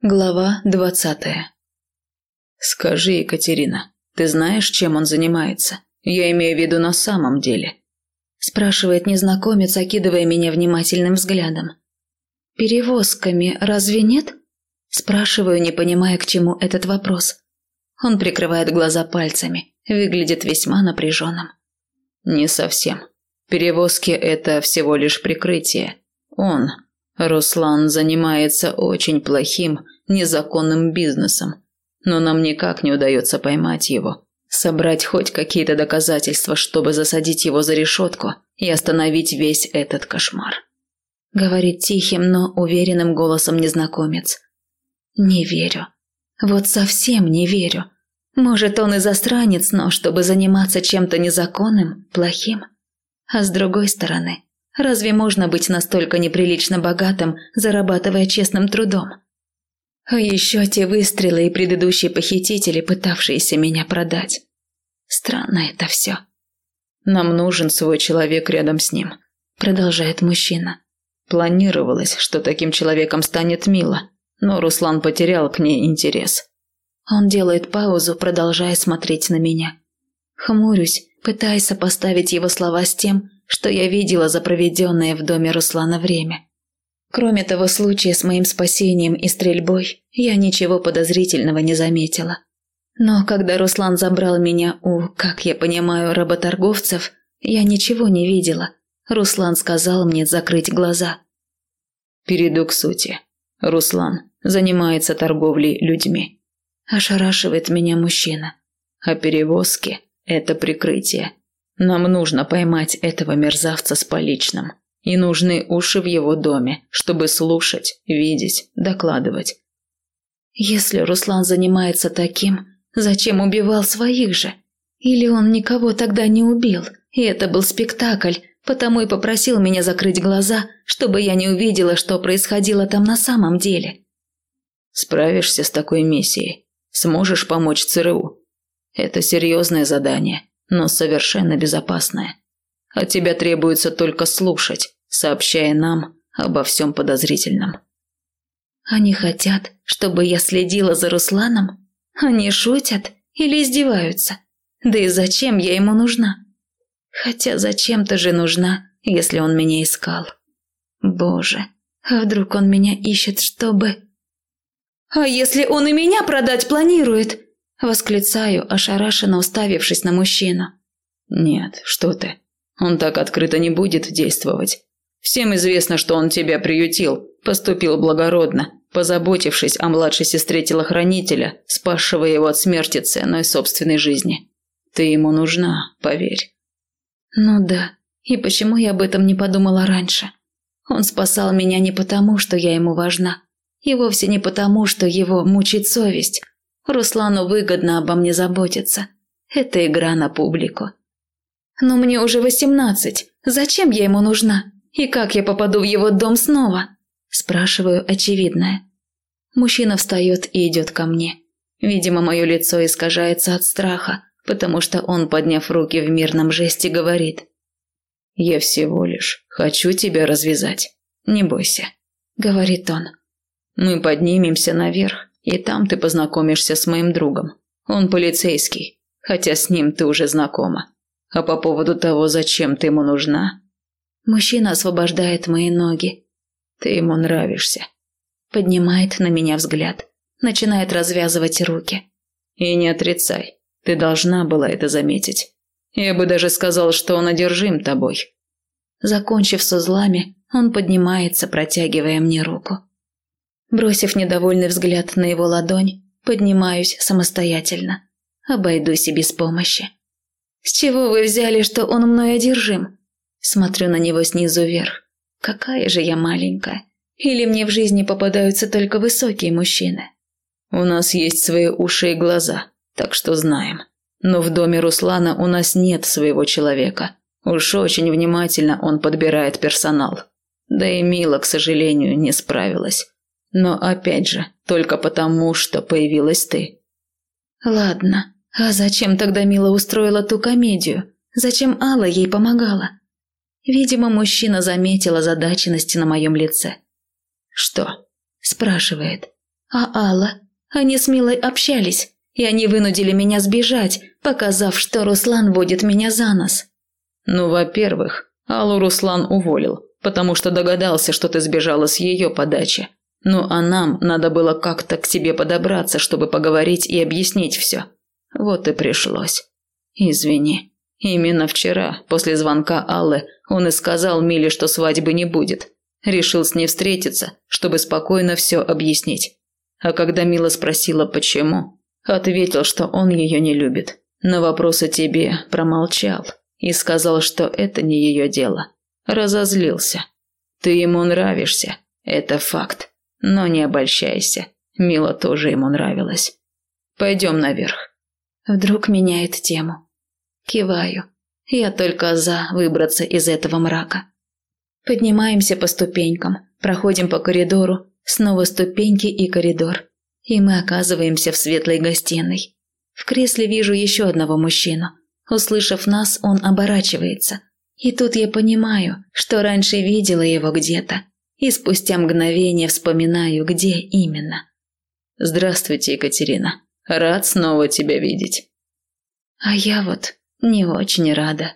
Глава двадцатая «Скажи, Екатерина, ты знаешь, чем он занимается? Я имею в виду на самом деле?» Спрашивает незнакомец, окидывая меня внимательным взглядом. «Перевозками разве нет?» Спрашиваю, не понимая, к чему этот вопрос. Он прикрывает глаза пальцами, выглядит весьма напряженным. «Не совсем. Перевозки – это всего лишь прикрытие. Он, Руслан занимается очень плохим, незаконным бизнесом, но нам никак не удается поймать его, собрать хоть какие-то доказательства, чтобы засадить его за решетку и остановить весь этот кошмар. Говорит тихим, но уверенным голосом незнакомец. Не верю. Вот совсем не верю. Может, он и застранец, но чтобы заниматься чем-то незаконным, плохим. А с другой стороны, Разве можно быть настолько неприлично богатым, зарабатывая честным трудом? А еще те выстрелы и предыдущие похитители, пытавшиеся меня продать. Странно это все. Нам нужен свой человек рядом с ним, продолжает мужчина. Планировалось, что таким человеком станет Мила, но Руслан потерял к ней интерес. Он делает паузу, продолжая смотреть на меня. Хмурюсь, пытаясь сопоставить его слова с тем, что я видела за проведенное в доме Руслана время. Кроме того случая с моим спасением и стрельбой, я ничего подозрительного не заметила. Но когда Руслан забрал меня у, как я понимаю, работорговцев, я ничего не видела. Руслан сказал мне закрыть глаза. Перейду к сути. Руслан занимается торговлей людьми. Ошарашивает меня мужчина. А перевозки – это прикрытие. Нам нужно поймать этого мерзавца с поличным. И нужны уши в его доме, чтобы слушать, видеть, докладывать. Если Руслан занимается таким, зачем убивал своих же? Или он никого тогда не убил, и это был спектакль, потому и попросил меня закрыть глаза, чтобы я не увидела, что происходило там на самом деле. Справишься с такой миссией? Сможешь помочь ЦРУ? Это серьезное задание но совершенно безопасное. От тебя требуется только слушать, сообщая нам обо всем подозрительном. Они хотят, чтобы я следила за Русланом? Они шутят или издеваются? Да и зачем я ему нужна? Хотя зачем-то же нужна, если он меня искал. Боже, а вдруг он меня ищет, чтобы... А если он и меня продать планирует? Восклицаю, ошарашенно уставившись на мужчину. «Нет, что ты. Он так открыто не будет действовать. Всем известно, что он тебя приютил, поступил благородно, позаботившись о младшей сестре телохранителя, спасшего его от смерти ценой собственной жизни. Ты ему нужна, поверь». «Ну да. И почему я об этом не подумала раньше? Он спасал меня не потому, что я ему важна, и вовсе не потому, что его мучит совесть, Руслану выгодно обо мне заботиться. Это игра на публику. Но мне уже восемнадцать. Зачем я ему нужна? И как я попаду в его дом снова? Спрашиваю очевидное. Мужчина встает и идет ко мне. Видимо, мое лицо искажается от страха, потому что он, подняв руки в мирном жесте, говорит. «Я всего лишь хочу тебя развязать. Не бойся», — говорит он. «Мы поднимемся наверх, и там ты познакомишься с моим другом. Он полицейский, хотя с ним ты уже знакома. А по поводу того, зачем ты ему нужна? Мужчина освобождает мои ноги. Ты ему нравишься. Поднимает на меня взгляд. Начинает развязывать руки. И не отрицай. Ты должна была это заметить. Я бы даже сказал, что он одержим тобой. Закончив с узлами, он поднимается, протягивая мне руку. Бросив недовольный взгляд на его ладонь, поднимаюсь самостоятельно. Обойдусь и без помощи. «С чего вы взяли, что он мной одержим?» Смотрю на него снизу вверх. «Какая же я маленькая. Или мне в жизни попадаются только высокие мужчины?» «У нас есть свои уши и глаза, так что знаем. Но в доме Руслана у нас нет своего человека. Уж очень внимательно он подбирает персонал. Да и Мила, к сожалению, не справилась. Но опять же, только потому, что появилась ты. Ладно, а зачем тогда Мила устроила ту комедию? Зачем Алла ей помогала? Видимо, мужчина заметил озадаченности на моем лице. «Что?» – спрашивает. А Алла? Они с Милой общались, и они вынудили меня сбежать, показав, что Руслан водит меня за нос. Ну, во-первых, Аллу Руслан уволил, потому что догадался, что ты сбежала с ее подачи. Ну, а нам надо было как-то к тебе подобраться, чтобы поговорить и объяснить все. Вот и пришлось. Извини. Именно вчера, после звонка Аллы, он и сказал Миле, что свадьбы не будет. Решил с ней встретиться, чтобы спокойно все объяснить. А когда Мила спросила, почему, ответил, что он ее не любит. На вопрос о тебе промолчал и сказал, что это не ее дело. Разозлился. Ты ему нравишься, это факт. Но не обольщайся, Мила тоже ему нравилась. Пойдем наверх. Вдруг меняет тему. Киваю. Я только за выбраться из этого мрака. Поднимаемся по ступенькам, проходим по коридору, снова ступеньки и коридор. И мы оказываемся в светлой гостиной. В кресле вижу еще одного мужчину. Услышав нас, он оборачивается. И тут я понимаю, что раньше видела его где-то. И спустя мгновение вспоминаю, где именно. «Здравствуйте, Екатерина. Рад снова тебя видеть». А я вот не очень рада.